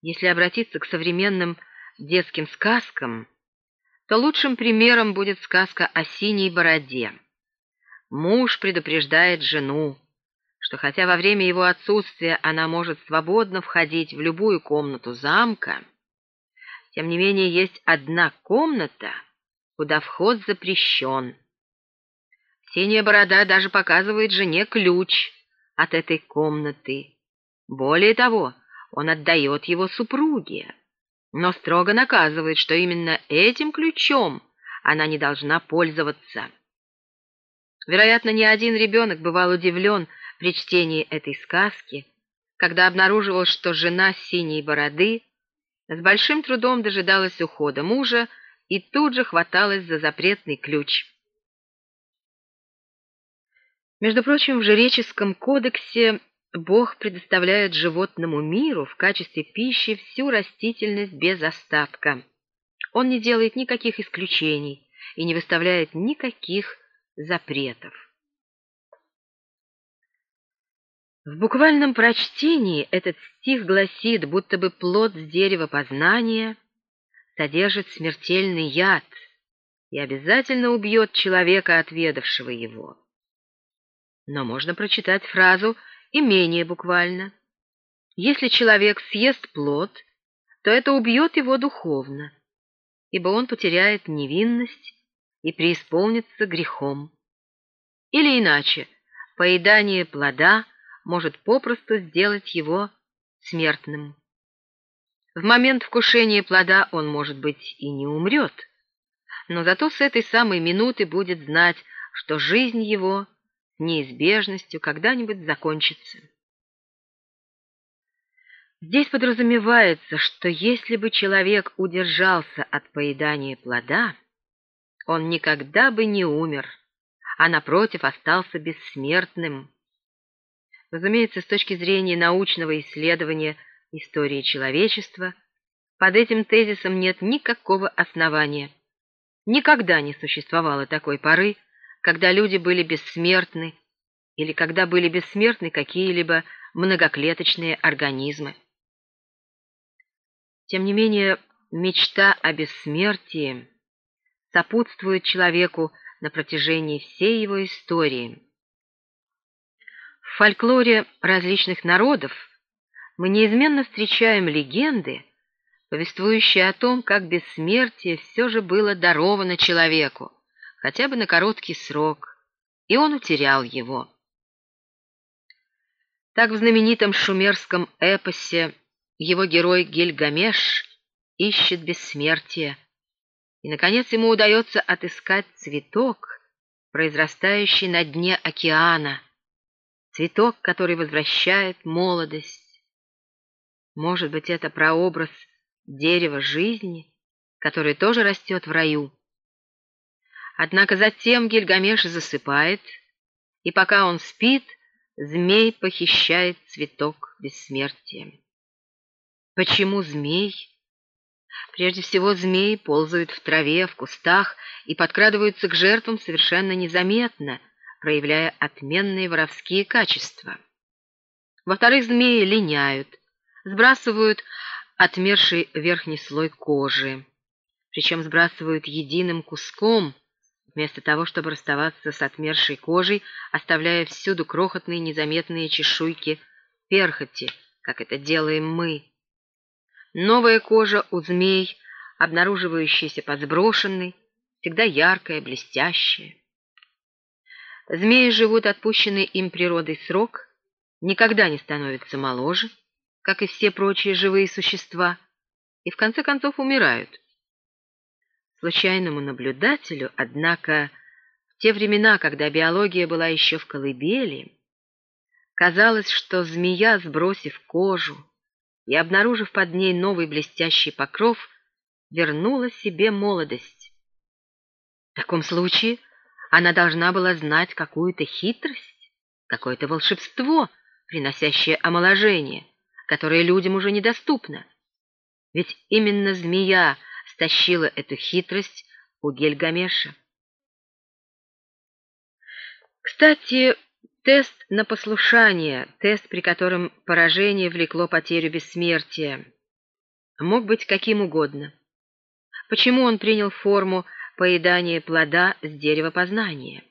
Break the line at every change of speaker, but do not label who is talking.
Если обратиться к современным детским сказкам, то лучшим примером будет сказка о синей бороде. Муж предупреждает жену, что хотя во время его отсутствия она может свободно входить в любую комнату замка, тем не менее есть одна комната, куда вход запрещен. Синяя борода даже показывает жене ключ от этой комнаты. Более того, он отдает его супруге, но строго наказывает, что именно этим ключом она не должна пользоваться. Вероятно, ни один ребенок бывал удивлен при чтении этой сказки, когда обнаруживал, что жена синей бороды с большим трудом дожидалась ухода мужа и тут же хваталась за запретный ключ. Между прочим, в Жреческом кодексе Бог предоставляет животному миру в качестве пищи всю растительность без остатка. Он не делает никаких исключений и не выставляет никаких запретов. В буквальном прочтении этот стих гласит, будто бы плод с дерева познания содержит смертельный яд и обязательно убьет человека, отведавшего его. Но можно прочитать фразу и менее буквально. Если человек съест плод, то это убьет его духовно, ибо он потеряет невинность и преисполнится грехом. Или иначе, поедание плода может попросту сделать его смертным. В момент вкушения плода он, может быть, и не умрет, но зато с этой самой минуты будет знать, что жизнь его неизбежностью когда-нибудь закончится. Здесь подразумевается, что если бы человек удержался от поедания плода, он никогда бы не умер, а, напротив, остался бессмертным. Разумеется, с точки зрения научного исследования истории человечества, под этим тезисом нет никакого основания. Никогда не существовало такой поры, когда люди были бессмертны или когда были бессмертны какие-либо многоклеточные организмы. Тем не менее, мечта о бессмертии сопутствует человеку на протяжении всей его истории. В фольклоре различных народов мы неизменно встречаем легенды, повествующие о том, как бессмертие все же было даровано человеку, хотя бы на короткий срок, и он утерял его. Так в знаменитом шумерском эпосе его герой Гильгамеш ищет бессмертие, и, наконец, ему удается отыскать цветок, произрастающий на дне океана, цветок, который возвращает молодость. Может быть, это прообраз дерева жизни, которое тоже растет в раю. Однако затем Гильгамеш засыпает, и пока он спит, змей похищает цветок бессмертия. Почему змей? Прежде всего, змеи ползают в траве, в кустах и подкрадываются к жертвам совершенно незаметно, проявляя отменные воровские качества. Во-вторых, змеи линяют, сбрасывают отмерший верхний слой кожи, причем сбрасывают единым куском, вместо того, чтобы расставаться с отмершей кожей, оставляя всюду крохотные незаметные чешуйки перхоти, как это делаем мы. Новая кожа у змей, обнаруживающаяся под сброшенной, всегда яркая, блестящая. Змеи живут отпущенный им природой срок, никогда не становятся моложе, как и все прочие живые существа, и в конце концов умирают. Случайному наблюдателю, однако, в те времена, когда биология была еще в колыбели, казалось, что змея, сбросив кожу и обнаружив под ней новый блестящий покров, вернула себе молодость. В таком случае она должна была знать какую-то хитрость, какое-то волшебство, приносящее омоложение, которое людям уже недоступно. Ведь именно змея стащила эту хитрость у Гельгамеша. Кстати, тест на послушание, тест, при котором поражение влекло потерю бессмертия, мог быть каким угодно. Почему он принял форму поедания плода с дерева познания?